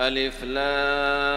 ألف لام